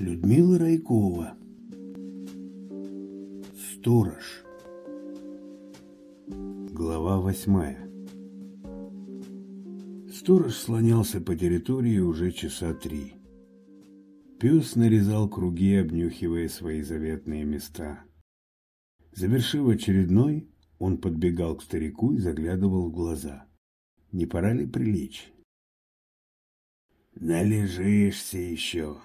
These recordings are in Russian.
Людмила Райкова Сторож Глава восьмая Сторож слонялся по территории уже часа три. Пес нарезал круги, обнюхивая свои заветные места. Завершив очередной, он подбегал к старику и заглядывал в глаза. Не пора ли прилечь? «Належишься еще.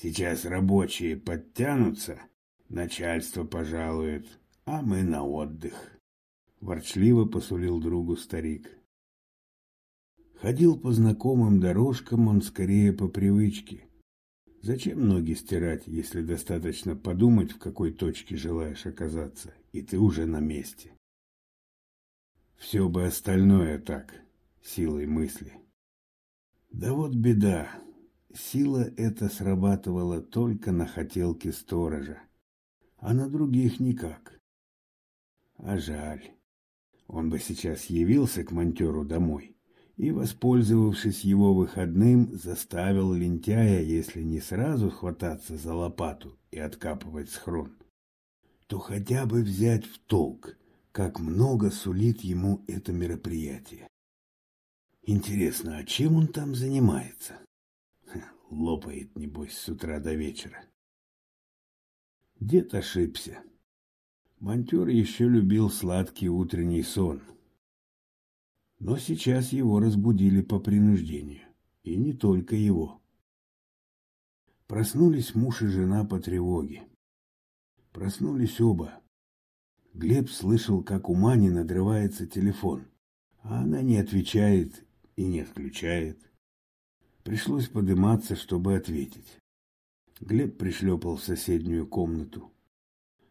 Сейчас рабочие подтянутся, начальство пожалует, а мы на отдых», — ворчливо посулил другу старик. Ходил по знакомым дорожкам он скорее по привычке. Зачем ноги стирать, если достаточно подумать, в какой точке желаешь оказаться, и ты уже на месте? Все бы остальное так, силой мысли. Да вот беда. Сила эта срабатывала только на хотелке сторожа, а на других никак. А жаль. Он бы сейчас явился к монтеру домой и, воспользовавшись его выходным, заставил лентяя, если не сразу хвататься за лопату и откапывать схрон, то хотя бы взять в толк, как много сулит ему это мероприятие. Интересно, а чем он там занимается? Лопает, небось, с утра до вечера. Дед ошибся. Монтер еще любил сладкий утренний сон — но сейчас его разбудили по принуждению. И не только его. Проснулись муж и жена по тревоге. Проснулись оба. Глеб слышал, как у Мани надрывается телефон, а она не отвечает и не отключает. Пришлось подниматься, чтобы ответить. Глеб пришлепал в соседнюю комнату.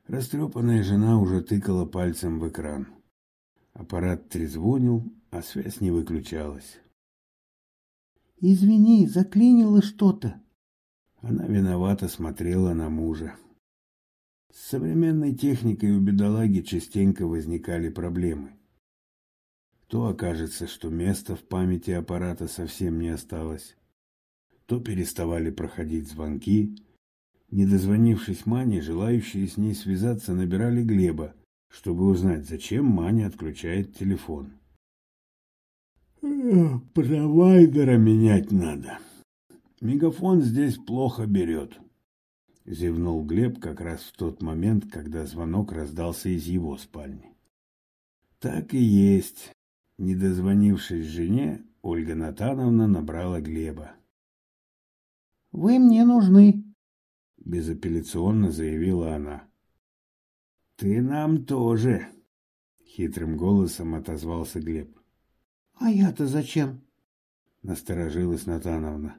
Растрепанная жена уже тыкала пальцем в экран. Аппарат трезвонил, а связь не выключалась. «Извини, заклинило что-то». Она виновато смотрела на мужа. С современной техникой у бедолаги частенько возникали проблемы. То окажется, что места в памяти аппарата совсем не осталось, то переставали проходить звонки. Не дозвонившись Мане, желающие с ней связаться набирали Глеба, чтобы узнать, зачем Маня отключает телефон. «Провайдера менять надо. Мегафон здесь плохо берет», — зевнул Глеб как раз в тот момент, когда звонок раздался из его спальни. «Так и есть». Не дозвонившись жене, Ольга Натановна набрала Глеба. «Вы мне нужны», — безапелляционно заявила она. «Ты нам тоже!» — хитрым голосом отозвался Глеб. «А я-то зачем?» — насторожилась Натановна.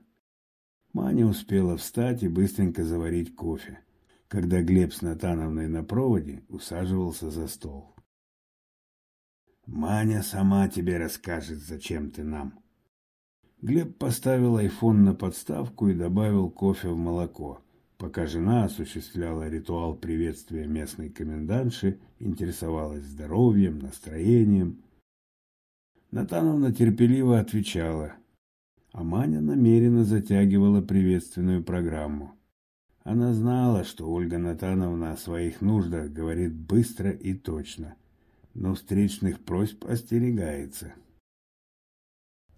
Маня успела встать и быстренько заварить кофе, когда Глеб с Натановной на проводе усаживался за стол. «Маня сама тебе расскажет, зачем ты нам». Глеб поставил айфон на подставку и добавил кофе в молоко пока жена осуществляла ритуал приветствия местной комендантши, интересовалась здоровьем, настроением. Натановна терпеливо отвечала, а Маня намеренно затягивала приветственную программу. Она знала, что Ольга Натановна о своих нуждах говорит быстро и точно, но встречных просьб остерегается.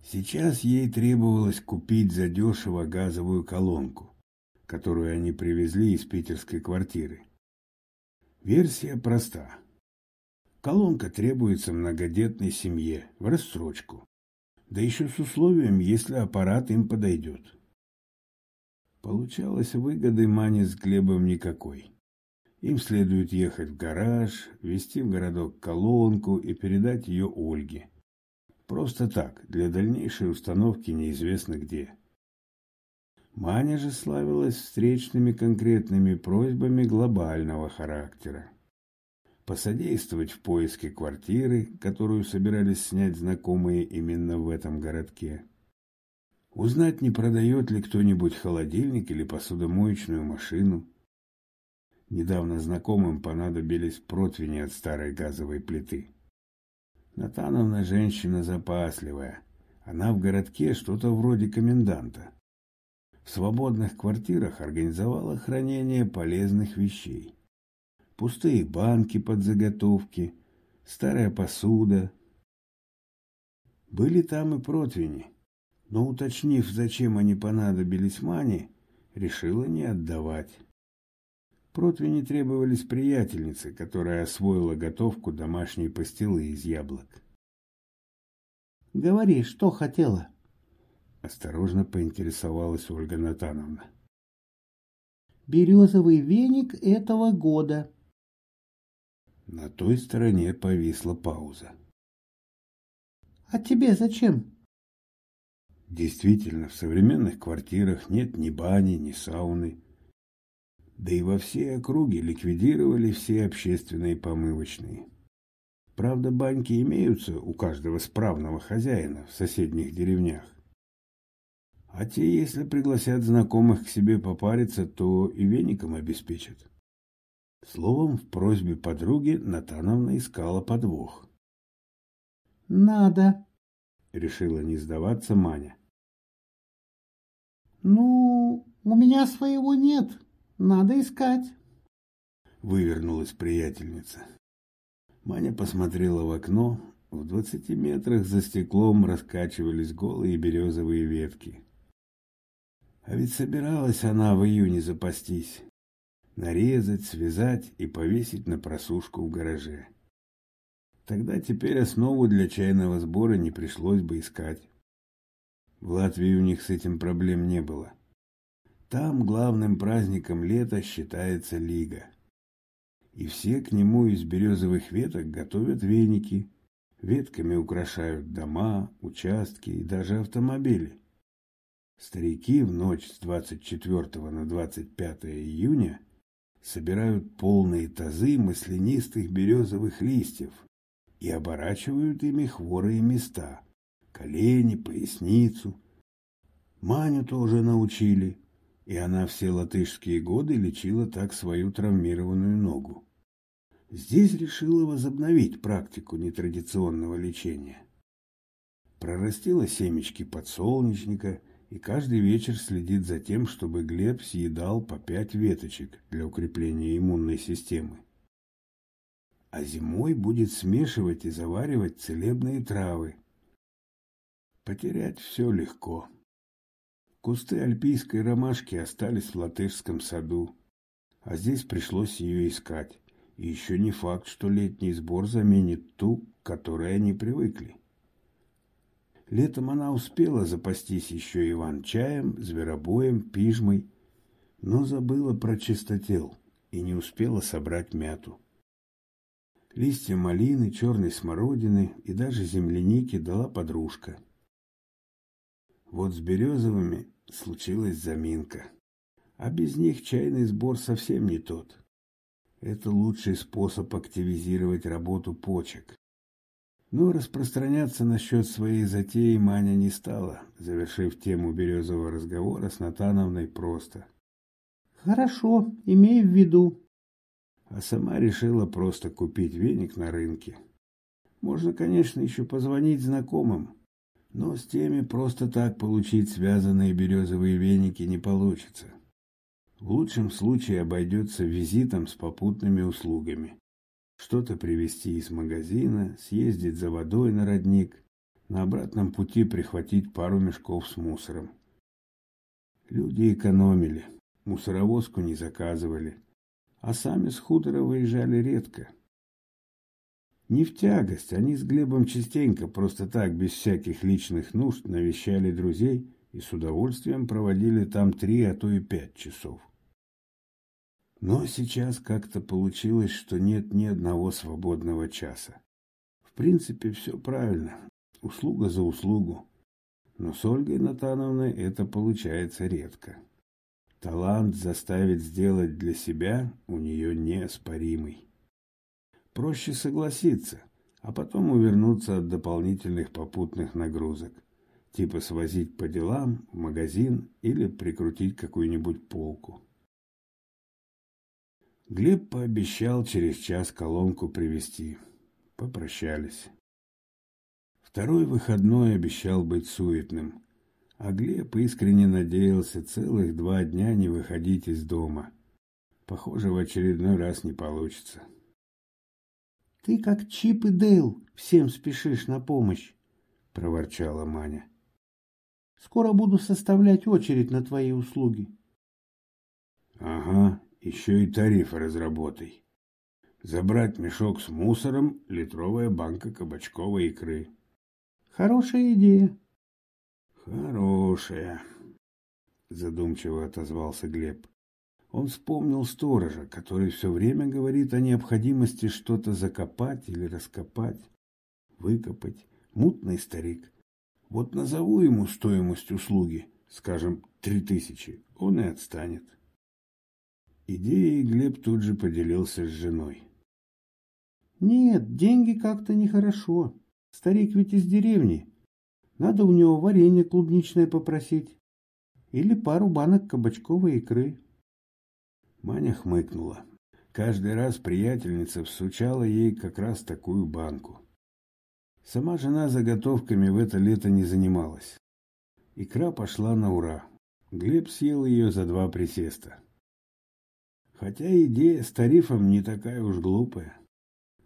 Сейчас ей требовалось купить задешево газовую колонку которую они привезли из питерской квартиры. Версия проста. Колонка требуется многодетной семье в рассрочку, да еще с условием, если аппарат им подойдет. Получалось выгоды Мани с Глебом никакой. Им следует ехать в гараж, везти в городок колонку и передать ее Ольге. Просто так, для дальнейшей установки неизвестно где. Маня же славилась встречными конкретными просьбами глобального характера. Посодействовать в поиске квартиры, которую собирались снять знакомые именно в этом городке. Узнать, не продает ли кто-нибудь холодильник или посудомоечную машину. Недавно знакомым понадобились противни от старой газовой плиты. Натановна женщина запасливая. Она в городке что-то вроде коменданта. В свободных квартирах организовала хранение полезных вещей. Пустые банки под заготовки, старая посуда. Были там и противни, но, уточнив, зачем они понадобились Мане, решила не отдавать. Противни требовались приятельнице, которая освоила готовку домашней пастилы из яблок. «Говори, что хотела?» Осторожно поинтересовалась Ольга Натановна. «Березовый веник этого года». На той стороне повисла пауза. «А тебе зачем?» Действительно, в современных квартирах нет ни бани, ни сауны. Да и во всей округе ликвидировали все общественные помывочные. Правда, баньки имеются у каждого справного хозяина в соседних деревнях. А те, если пригласят знакомых к себе попариться, то и веником обеспечат. Словом, в просьбе подруги Натановна искала подвох. «Надо», — решила не сдаваться Маня. «Ну, у меня своего нет. Надо искать». Вывернулась приятельница. Маня посмотрела в окно. В двадцати метрах за стеклом раскачивались голые березовые ветки. А ведь собиралась она в июне запастись. Нарезать, связать и повесить на просушку в гараже. Тогда теперь основу для чайного сбора не пришлось бы искать. В Латвии у них с этим проблем не было. Там главным праздником лета считается Лига. И все к нему из березовых веток готовят веники, ветками украшают дома, участки и даже автомобили. Старики в ночь с 24 на 25 июня собирают полные тазы маслянистых березовых листьев и оборачивают ими хворые места – колени, поясницу. Маню тоже научили, и она все латышские годы лечила так свою травмированную ногу. Здесь решила возобновить практику нетрадиционного лечения. Прорастила семечки подсолнечника – и каждый вечер следит за тем, чтобы Глеб съедал по пять веточек для укрепления иммунной системы. А зимой будет смешивать и заваривать целебные травы. Потерять все легко. Кусты альпийской ромашки остались в латышском саду, а здесь пришлось ее искать. И еще не факт, что летний сбор заменит ту, к которой они привыкли. Летом она успела запастись еще иван-чаем, зверобоем, пижмой, но забыла про чистотел и не успела собрать мяту. Листья малины, черной смородины и даже земляники дала подружка. Вот с березовыми случилась заминка. А без них чайный сбор совсем не тот. Это лучший способ активизировать работу почек. Но распространяться насчет своей затеи Маня не стала, завершив тему березового разговора с Натановной просто. «Хорошо, имей в виду». А сама решила просто купить веник на рынке. Можно, конечно, еще позвонить знакомым, но с теми просто так получить связанные березовые веники не получится. В лучшем случае обойдется визитом с попутными услугами что-то привезти из магазина, съездить за водой на родник, на обратном пути прихватить пару мешков с мусором. Люди экономили, мусоровозку не заказывали, а сами с хутора выезжали редко. Не в тягость, они с Глебом частенько, просто так, без всяких личных нужд, навещали друзей и с удовольствием проводили там три, а то и пять часов. Но сейчас как-то получилось, что нет ни одного свободного часа. В принципе, все правильно. Услуга за услугу. Но с Ольгой Натановной это получается редко. Талант заставить сделать для себя у нее неоспоримый. Проще согласиться, а потом увернуться от дополнительных попутных нагрузок, типа свозить по делам, в магазин или прикрутить какую-нибудь полку. Глеб пообещал через час колонку привезти. Попрощались. Второй выходной обещал быть суетным. А Глеб искренне надеялся целых два дня не выходить из дома. Похоже, в очередной раз не получится. «Ты как Чип и Дейл, всем спешишь на помощь», — проворчала Маня. «Скоро буду составлять очередь на твои услуги». «Ага, еще и тариф разработай. Забрать мешок с мусором, литровая банка кабачковой икры». «Хорошая идея». «Хорошая», — задумчиво отозвался Глеб. Он вспомнил сторожа, который все время говорит о необходимости что-то закопать или раскопать, выкопать. Мутный старик. Вот назову ему стоимость услуги, скажем, три тысячи, он и отстанет. Идеей Глеб тут же поделился с женой. Нет, деньги как-то нехорошо. Старик ведь из деревни. Надо у него варенье клубничное попросить. Или пару банок кабачковой икры. Маня хмыкнула. Каждый раз приятельница всучала ей как раз такую банку. Сама жена заготовками в это лето не занималась. Икра пошла на ура. Глеб съел ее за два присеста. Хотя идея с тарифом не такая уж глупая.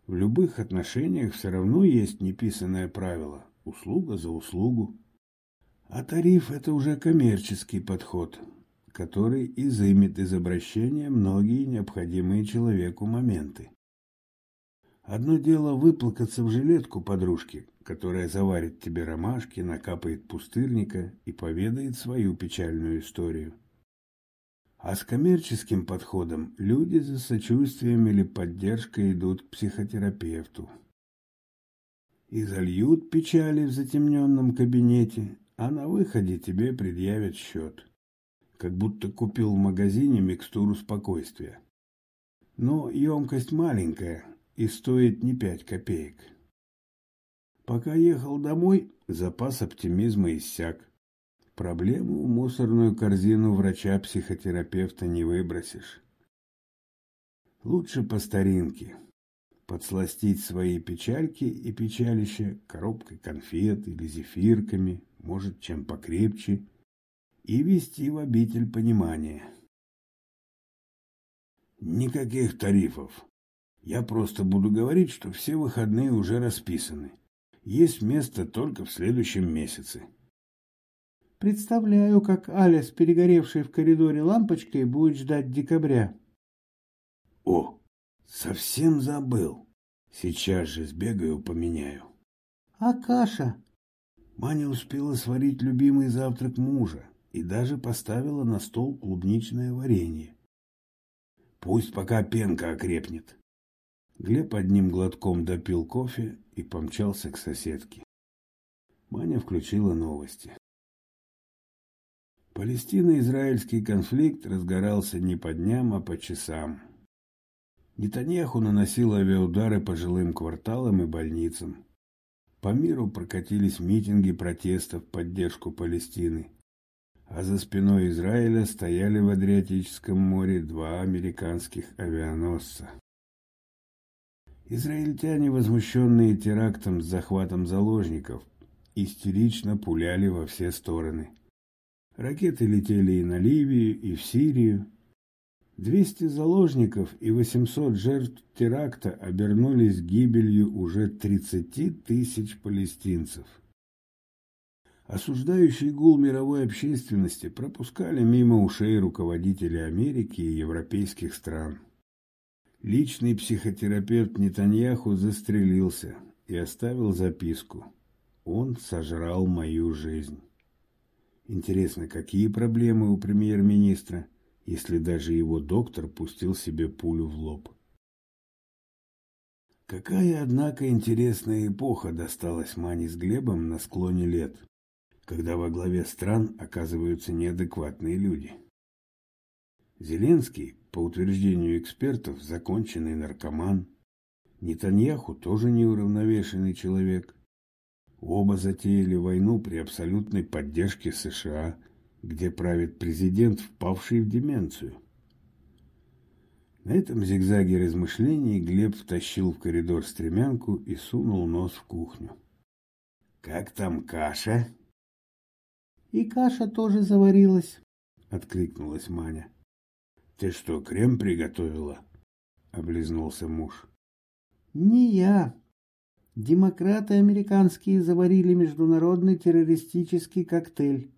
В любых отношениях все равно есть неписанное правило – услуга за услугу. А тариф – это уже коммерческий подход, который изымет из обращения многие необходимые человеку моменты. Одно дело выплакаться в жилетку подружки, которая заварит тебе ромашки, накапает пустырника и поведает свою печальную историю. А с коммерческим подходом люди за сочувствием или поддержкой идут к психотерапевту. И зальют печали в затемненном кабинете, а на выходе тебе предъявят счет как будто купил в магазине микстуру спокойствия. Но емкость маленькая и стоит не пять копеек. Пока ехал домой, запас оптимизма иссяк. Проблему в мусорную корзину врача-психотерапевта не выбросишь. Лучше по старинке. Подсластить свои печальки и печалища коробкой конфет или зефирками, может, чем покрепче, и вести в обитель понимания. Никаких тарифов. Я просто буду говорить, что все выходные уже расписаны. Есть место только в следующем месяце. Представляю, как Аля с перегоревшей в коридоре лампочкой будет ждать декабря. О, совсем забыл. Сейчас же сбегаю, поменяю. А каша? Маня успела сварить любимый завтрак мужа и даже поставила на стол клубничное варенье. Пусть пока пенка окрепнет. Глеб одним глотком допил кофе и помчался к соседке. Маня включила новости. Палестино-израильский конфликт разгорался не по дням, а по часам. Нетаньяху наносил авиаудары по жилым кварталам и больницам. По миру прокатились митинги протеста в поддержку Палестины а за спиной Израиля стояли в Адриатическом море два американских авианосца. Израильтяне, возмущенные терактом с захватом заложников, истерично пуляли во все стороны. Ракеты летели и на Ливию, и в Сирию. 200 заложников и 800 жертв теракта обернулись гибелью уже 30 тысяч палестинцев. Осуждающий гул мировой общественности пропускали мимо ушей руководители Америки и европейских стран. Личный психотерапевт Нетаньяху застрелился и оставил записку. Он сожрал мою жизнь. Интересно, какие проблемы у премьер-министра, если даже его доктор пустил себе пулю в лоб? Какая, однако, интересная эпоха досталась Мане с Глебом на склоне лет когда во главе стран оказываются неадекватные люди. Зеленский, по утверждению экспертов, законченный наркоман. Нетаньяху тоже неуравновешенный человек. Оба затеяли войну при абсолютной поддержке США, где правит президент, впавший в деменцию. На этом зигзаге размышлений Глеб втащил в коридор стремянку и сунул нос в кухню. «Как там каша?» И каша тоже заварилась, — откликнулась Маня. — Ты что, крем приготовила? — облизнулся муж. — Не я. Демократы американские заварили международный террористический коктейль.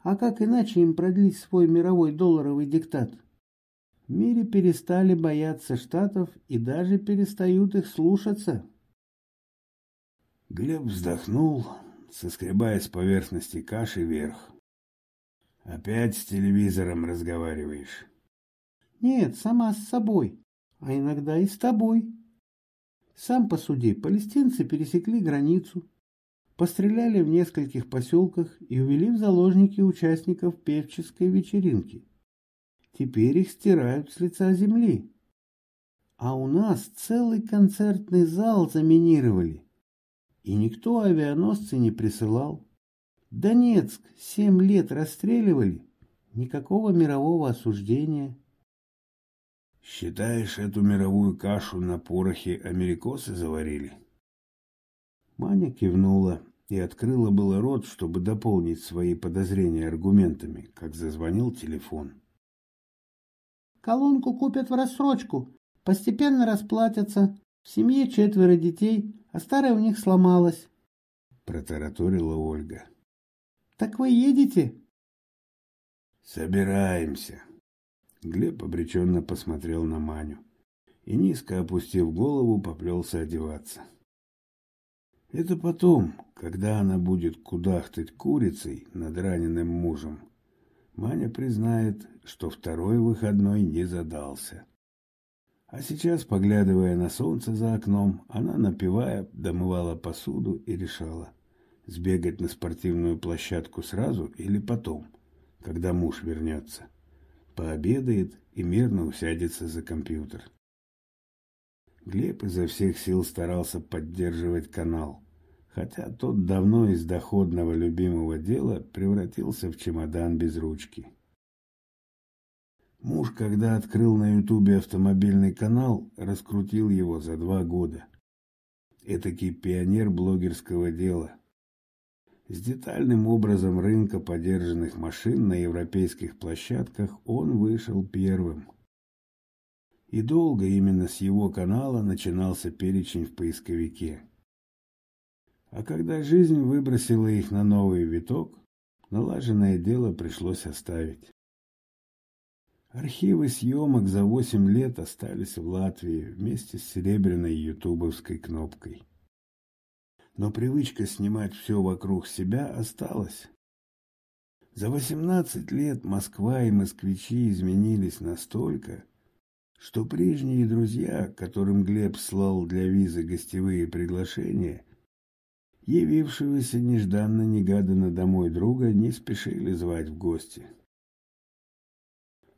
А как иначе им продлить свой мировой долларовый диктат? В мире перестали бояться штатов и даже перестают их слушаться. Глеб вздохнул, соскребая с поверхности каши вверх. «Опять с телевизором разговариваешь?» «Нет, сама с собой, а иногда и с тобой. Сам посуди, палестинцы пересекли границу, постреляли в нескольких поселках и увели в заложники участников певческой вечеринки. Теперь их стирают с лица земли. А у нас целый концертный зал заминировали. И никто авианосцы не присылал. Донецк семь лет расстреливали. Никакого мирового осуждения. Считаешь, эту мировую кашу на порохе америкосы заварили? Маня кивнула и открыла было рот, чтобы дополнить свои подозрения аргументами, как зазвонил телефон. Колонку купят в рассрочку, постепенно расплатятся. В семье четверо детей, а старая у них сломалась. Протараторила Ольга. Так вы едете? Собираемся. Глеб обреченно посмотрел на Маню и, низко опустив голову, поплелся одеваться. Это потом, когда она будет кудахтать курицей над раненым мужем, Маня признает, что второй выходной не задался. А сейчас, поглядывая на солнце за окном, она, напивая, домывала посуду и решала, сбегать на спортивную площадку сразу или потом, когда муж вернется. Пообедает и мирно усядется за компьютер. Глеб изо всех сил старался поддерживать канал, хотя тот давно из доходного любимого дела превратился в чемодан без ручки. Муж, когда открыл на Ютубе автомобильный канал, раскрутил его за два года. Этакий пионер блогерского дела. С детальным образом рынка подержанных машин на европейских площадках он вышел первым. И долго именно с его канала начинался перечень в поисковике. А когда жизнь выбросила их на новый виток, налаженное дело пришлось оставить. Архивы съемок за восемь лет остались в Латвии вместе с серебряной ютубовской кнопкой. Но привычка снимать все вокруг себя осталась. За восемнадцать лет Москва и москвичи изменились настолько, что прежние друзья, которым Глеб слал для визы гостевые приглашения, явившегося нежданно-негаданно домой друга не спешили звать в гости.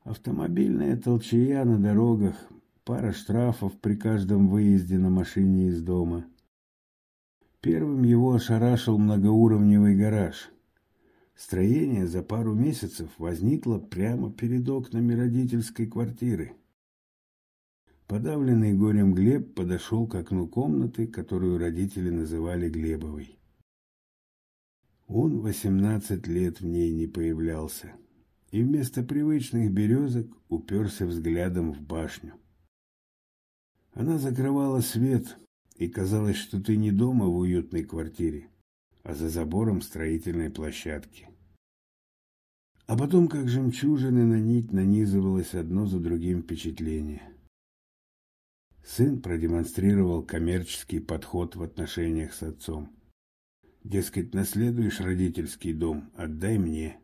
Автомобильная толчая на дорогах, пара штрафов при каждом выезде на машине из дома. Первым его ошарашил многоуровневый гараж. Строение за пару месяцев возникло прямо перед окнами родительской квартиры. Подавленный горем Глеб подошел к окну комнаты, которую родители называли Глебовой. Он восемнадцать лет в ней не появлялся и вместо привычных березок уперся взглядом в башню. Она закрывала свет, и казалось, что ты не дома в уютной квартире, а за забором строительной площадки. А потом, как жемчужины на нить, нанизывалось одно за другим впечатление. Сын продемонстрировал коммерческий подход в отношениях с отцом. Дескать, наследуешь родительский дом, отдай мне.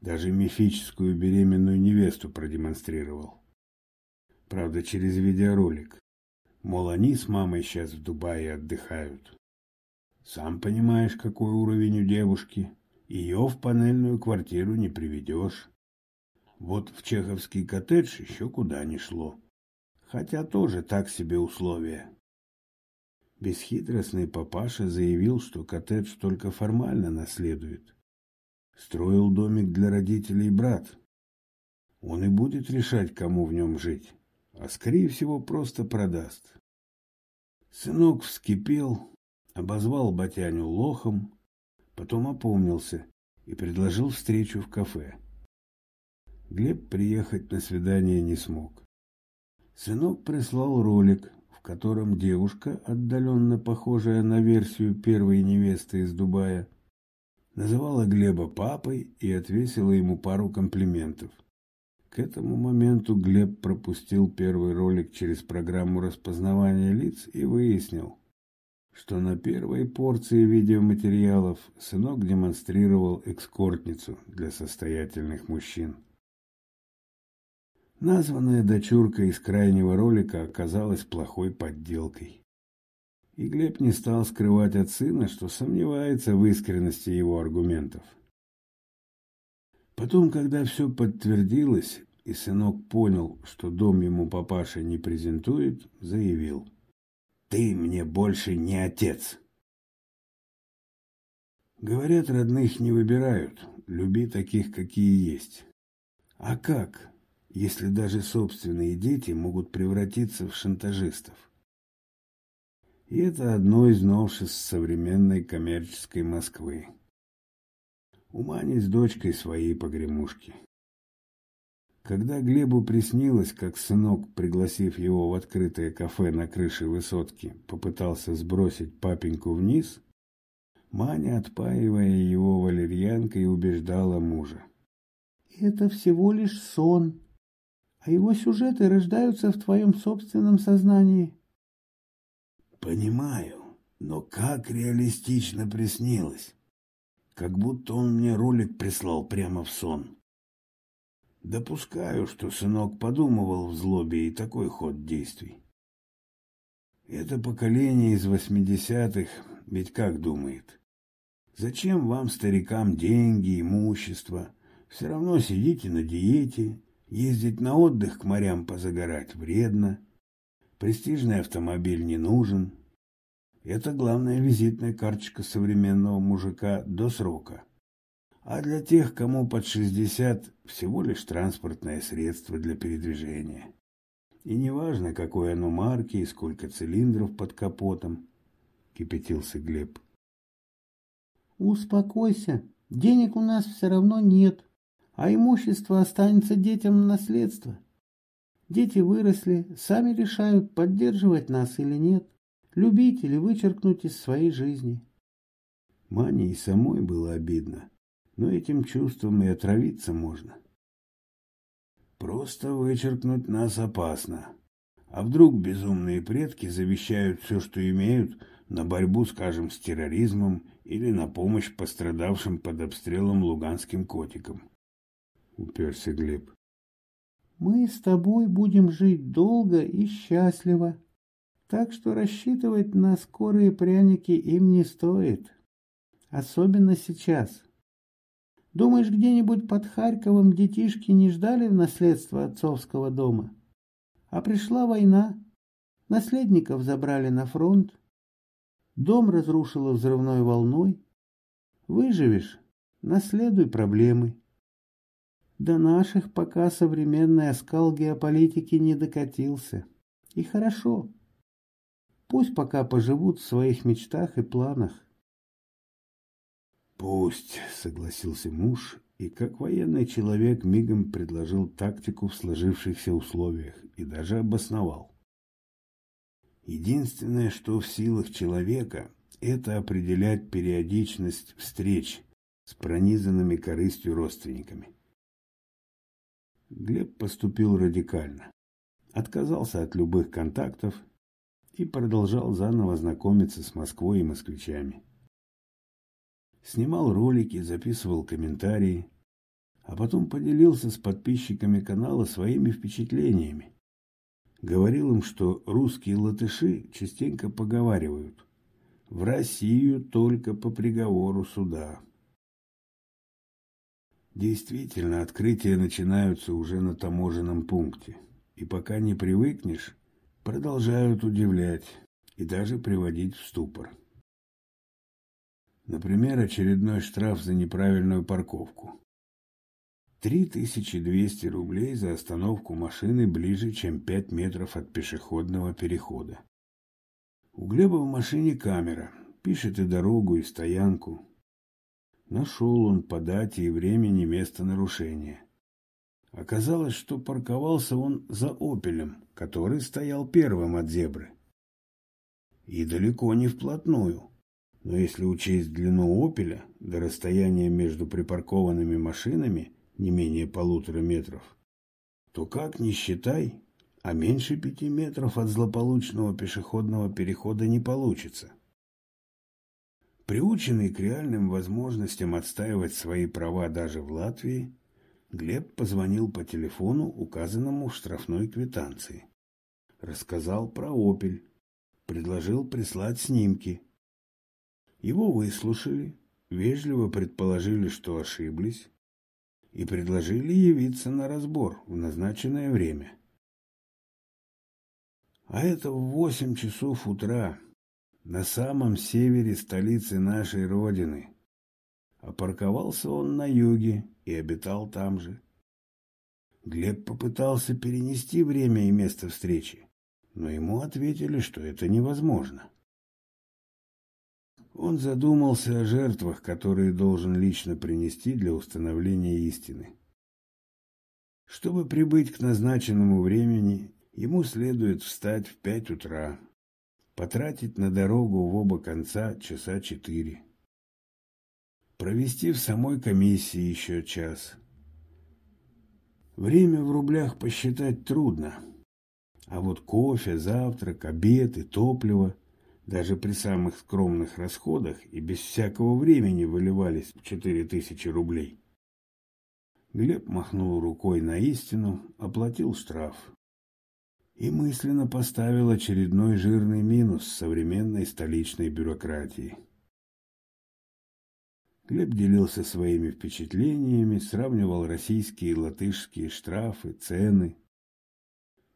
Даже мифическую беременную невесту продемонстрировал. Правда, через видеоролик. Мол, они с мамой сейчас в Дубае отдыхают. Сам понимаешь, какой уровень у девушки. Ее в панельную квартиру не приведешь. Вот в чеховский коттедж еще куда ни шло. Хотя тоже так себе условия. Бесхитростный папаша заявил, что коттедж только формально наследует. Строил домик для родителей брат. Он и будет решать, кому в нем жить, а скорее всего просто продаст. Сынок вскипел, обозвал Батяню лохом, потом опомнился и предложил встречу в кафе. Глеб приехать на свидание не смог. Сынок прислал ролик, в котором девушка, отдаленно похожая на версию первой невесты из Дубая, называла Глеба папой и отвесила ему пару комплиментов. К этому моменту Глеб пропустил первый ролик через программу распознавания лиц и выяснил, что на первой порции видеоматериалов сынок демонстрировал экскортницу для состоятельных мужчин. Названная дочурка из крайнего ролика оказалась плохой подделкой. И Глеб не стал скрывать от сына, что сомневается в искренности его аргументов. Потом, когда все подтвердилось, и сынок понял, что дом ему папаша не презентует, заявил. «Ты мне больше не отец!» Говорят, родных не выбирают, люби таких, какие есть. А как, если даже собственные дети могут превратиться в шантажистов? И это одно из новшеств современной коммерческой Москвы. У Мани с дочкой своей погремушки. Когда Глебу приснилось, как сынок, пригласив его в открытое кафе на крыше высотки, попытался сбросить папеньку вниз, Маня, отпаивая его валерьянкой, убеждала мужа. «Это всего лишь сон, а его сюжеты рождаются в твоем собственном сознании». «Понимаю, но как реалистично приснилось. Как будто он мне ролик прислал прямо в сон». Допускаю, что сынок подумывал в злобе и такой ход действий. Это поколение из восьмидесятых ведь как думает? Зачем вам, старикам, деньги, имущество? Все равно сидите на диете, ездить на отдых к морям позагорать вредно, престижный автомобиль не нужен. Это главная визитная карточка современного мужика до срока а для тех, кому под 60, всего лишь транспортное средство для передвижения. И неважно, какой оно марки и сколько цилиндров под капотом, кипятился Глеб. Успокойся, денег у нас все равно нет, а имущество останется детям в наследство. Дети выросли, сами решают, поддерживать нас или нет, любить или вычеркнуть из своей жизни. Мане и самой было обидно но этим чувством и отравиться можно. Просто вычеркнуть нас опасно. А вдруг безумные предки завещают все, что имеют, на борьбу, скажем, с терроризмом или на помощь пострадавшим под обстрелом луганским котикам? Уперся Глеб. Мы с тобой будем жить долго и счастливо, так что рассчитывать на скорые пряники им не стоит. Особенно сейчас. Думаешь, где-нибудь под Харьковом детишки не ждали в наследство отцовского дома? А пришла война, наследников забрали на фронт, дом разрушило взрывной волной. Выживешь, наследуй проблемы. До наших пока современный оскал геополитики не докатился. И хорошо. Пусть пока поживут в своих мечтах и планах. «Пусть», — согласился муж, и как военный человек мигом предложил тактику в сложившихся условиях и даже обосновал. Единственное, что в силах человека, это определять периодичность встреч с пронизанными корыстью родственниками. Глеб поступил радикально, отказался от любых контактов и продолжал заново знакомиться с Москвой и москвичами. Снимал ролики, записывал комментарии, а потом поделился с подписчиками канала своими впечатлениями. Говорил им, что русские латыши частенько поговаривают «в Россию только по приговору суда». Действительно, открытия начинаются уже на таможенном пункте, и пока не привыкнешь, продолжают удивлять и даже приводить в ступор. Например, очередной штраф за неправильную парковку. 3200 рублей за остановку машины ближе, чем 5 метров от пешеходного перехода. У Глеба в машине камера, пишет и дорогу, и стоянку. Нашел он по дате и времени место нарушения. Оказалось, что парковался он за «Опелем», который стоял первым от «Зебры». И далеко не вплотную. Но если учесть длину «Опеля» до расстояния между припаркованными машинами не менее полутора метров, то как ни считай, а меньше пяти метров от злополучного пешеходного перехода не получится. Приученный к реальным возможностям отстаивать свои права даже в Латвии, Глеб позвонил по телефону, указанному в штрафной квитанции. Рассказал про «Опель», предложил прислать снимки. Его выслушали, вежливо предположили, что ошиблись, и предложили явиться на разбор в назначенное время. А это в восемь часов утра на самом севере столицы нашей Родины. А парковался он на юге и обитал там же. Глеб попытался перенести время и место встречи, но ему ответили, что это невозможно. Он задумался о жертвах, которые должен лично принести для установления истины. Чтобы прибыть к назначенному времени, ему следует встать в пять утра, потратить на дорогу в оба конца часа четыре, провести в самой комиссии еще час. Время в рублях посчитать трудно, а вот кофе, завтрак, обед и топливо даже при самых скромных расходах и без всякого времени выливались в четыре тысячи рублей. Глеб махнул рукой на истину, оплатил штраф и мысленно поставил очередной жирный минус современной столичной бюрократии. Глеб делился своими впечатлениями, сравнивал российские и латышские штрафы, цены.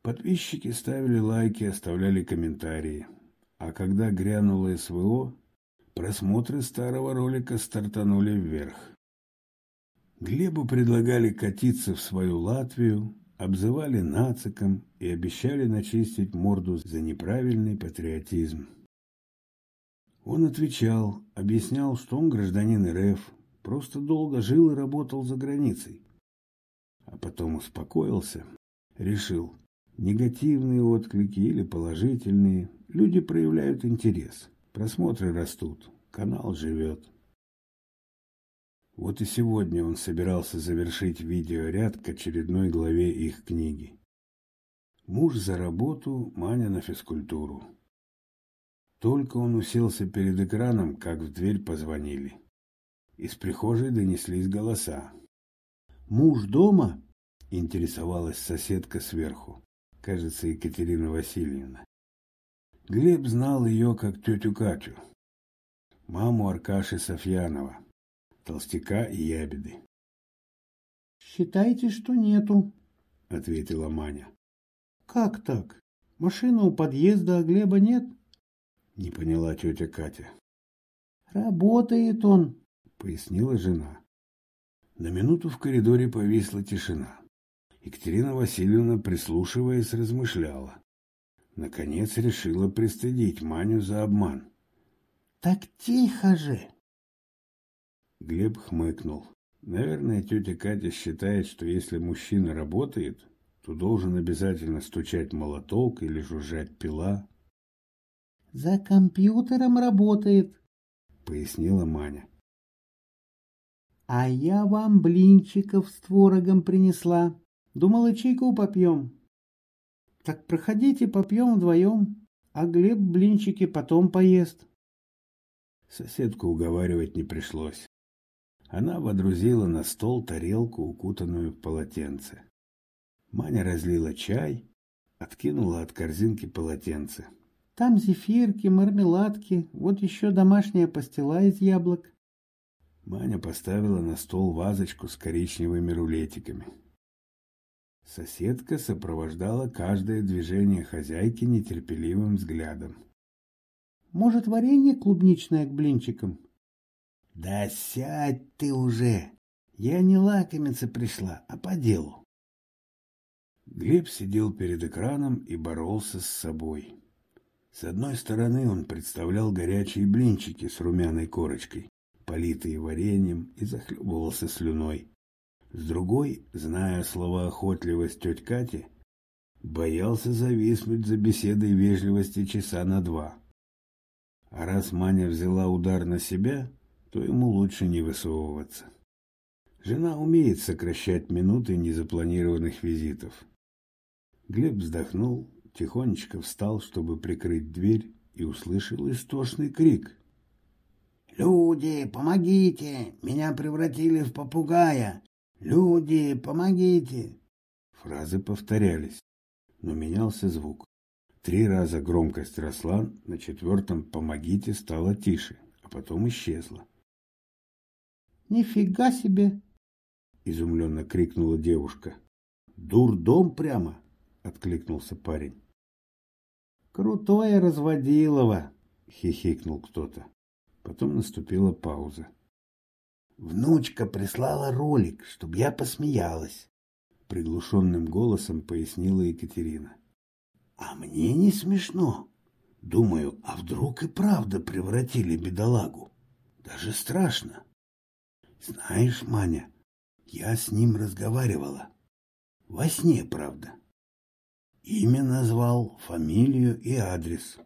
Подписчики ставили лайки, оставляли комментарии. А когда грянуло СВО, просмотры старого ролика стартанули вверх. Глебу предлагали катиться в свою Латвию, обзывали нациком и обещали начистить морду за неправильный патриотизм. Он отвечал, объяснял, что он гражданин РФ, просто долго жил и работал за границей. А потом успокоился, решил, негативные отклики или положительные, люди проявляют интерес, просмотры растут, канал живет. Вот и сегодня он собирался завершить видеоряд к очередной главе их книги. Муж за работу, Маня на физкультуру. Только он уселся перед экраном, как в дверь позвонили. Из прихожей донеслись голоса. «Муж дома?» — интересовалась соседка сверху. Кажется, Екатерина Васильевна. Глеб знал ее как тетю Катю, маму Аркаши Софьянова толстяка и ябеды. «Считайте, что нету», — ответила Маня. «Как так? Машина у подъезда, а Глеба нет?» — не поняла тетя Катя. «Работает он», — пояснила жена. На минуту в коридоре повисла тишина. Екатерина Васильевна, прислушиваясь, размышляла. Наконец решила пристыдить Маню за обман. «Так тихо же!» Глеб хмыкнул. Наверное, тетя Катя считает, что если мужчина работает, то должен обязательно стучать молоток или жужжать пила. «За компьютером работает», — пояснила Маня. «А я вам блинчиков с творогом принесла. Думала, чайку попьем. Так проходите, попьем вдвоем, а Глеб блинчики потом поест». Соседку уговаривать не пришлось. Она водрузила на стол тарелку, укутанную в полотенце. Маня разлила чай, откинула от корзинки полотенце. «Там зефирки, мармеладки, вот еще домашняя пастила из яблок». Маня поставила на стол вазочку с коричневыми рулетиками. Соседка сопровождала каждое движение хозяйки нетерпеливым взглядом. «Может, варенье клубничное к блинчикам?» Да сядь ты уже! Я не лакомиться пришла, а по делу. Глеб сидел перед экраном и боролся с собой. С одной стороны он представлял горячие блинчики с румяной корочкой, политые вареньем, и захлебывался слюной. С другой, зная словоохотливость теть Кати, боялся зависнуть за беседой вежливости часа на два. А раз Маня взяла удар на себя, то ему лучше не высовываться. Жена умеет сокращать минуты незапланированных визитов. Глеб вздохнул, тихонечко встал, чтобы прикрыть дверь, и услышал истошный крик. «Люди, помогите! Меня превратили в попугая! Люди, помогите!» Фразы повторялись, но менялся звук. Три раза громкость росла, на четвертом «помогите» стало тише, а потом исчезла. «Нифига себе!» — изумленно крикнула девушка. «Дурдом прямо!» — откликнулся парень. «Крутое разводилово!» — хихикнул кто-то. Потом наступила пауза. «Внучка прислала ролик, чтобы я посмеялась», — приглушенным голосом пояснила Екатерина. «А мне не смешно. Думаю, а вдруг и правда превратили бедолагу? Даже страшно. Знаешь, Маня, я с ним разговаривала. Во сне, правда. Имя назвал, фамилию и адрес.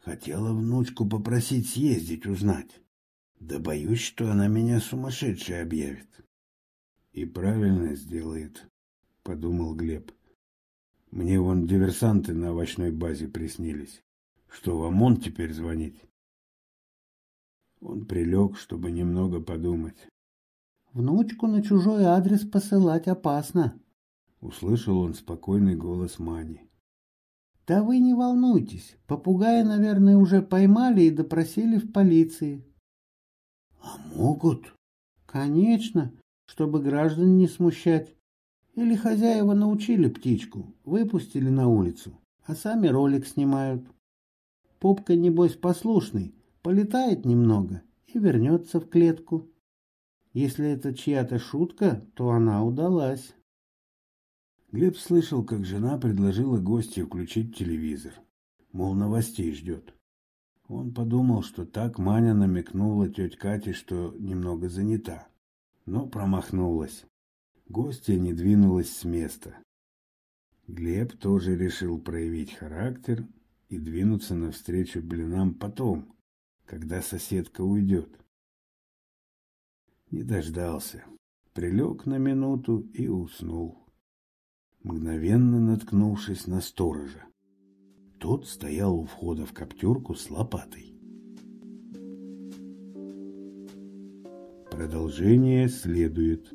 Хотела внучку попросить съездить узнать. Да боюсь, что она меня сумасшедшей объявит. И правильно сделает, подумал Глеб. Мне вон диверсанты на овощной базе приснились. Что, вам он теперь звонить? Он прилег, чтобы немного подумать. Внучку на чужой адрес посылать опасно. Услышал он спокойный голос Мани. Да вы не волнуйтесь, попугая, наверное, уже поймали и допросили в полиции. А могут? Конечно, чтобы граждан не смущать. Или хозяева научили птичку, выпустили на улицу, а сами ролик снимают. Попка, небось, послушный, полетает немного и вернется в клетку. Если это чья-то шутка, то она удалась. Глеб слышал, как жена предложила гостю включить телевизор. Мол, новостей ждет. Он подумал, что так Маня намекнула тетя Кате, что немного занята. Но промахнулась. Гостья не двинулась с места. Глеб тоже решил проявить характер и двинуться навстречу блинам потом, когда соседка уйдет. Не дождался. Прилег на минуту и уснул мгновенно наткнувшись на сторожа. Тот стоял у входа в коптерку с лопатой. Продолжение следует.